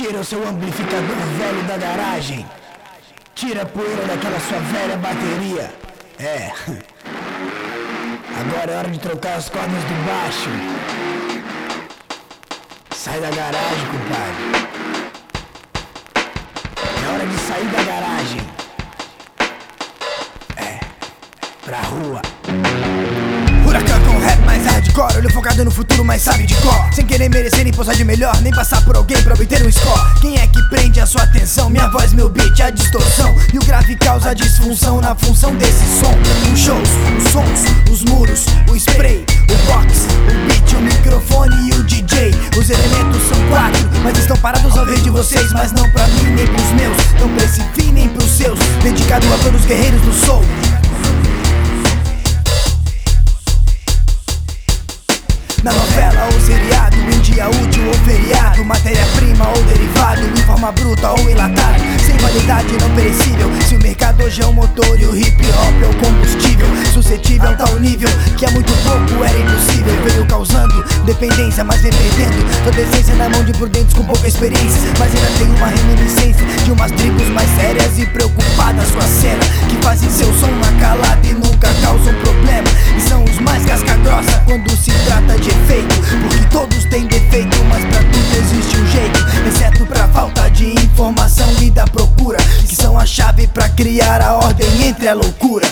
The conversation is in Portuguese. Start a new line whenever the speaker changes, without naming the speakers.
Tira o seu amplificador velho da garagem. Tira a poeira daquela sua velha bateria. É. Agora é hora de trocar as cordas do baixo. Sai da garagem, compadre. É hora de sair da garagem. É. Pra rua.
Hardcore Olho focado no futuro, mas sabe de cor. Sem querer merecer nem posar de melhor Nem passar por alguém pra obter um score. Quem é que prende a sua atenção? Minha voz, meu beat, a distorção. E o grave causa disfunção na função desse som. Os shows, os sons, os muros, o spray O box, o beat, o microfone e o DJ Os elementos são quatro, mas estão parados ao ver de vocês. Mas não pra mim, nem pros meus. Não pra esse fim, nem pros seus. Dedicado a todos os guerreiros do soul Na novela ou seriado, em dia útil ou feriado. Matéria-prima ou derivado, em forma bruta ou enlatado Sem validade não perecível. Se o mercado hoje é o motor e o hip hop é o combustível. Suscetível a tal nível que há muito pouco era impossível. Veio causando dependência, mas vem perdendo. Toda essência na mão de prudentes com pouca experiência. Mas ainda tem uma reminiscência de umas tribos mais sérias e preocupadas com a cena Que fazem seu som na calada pra criar a ordem entre a loucura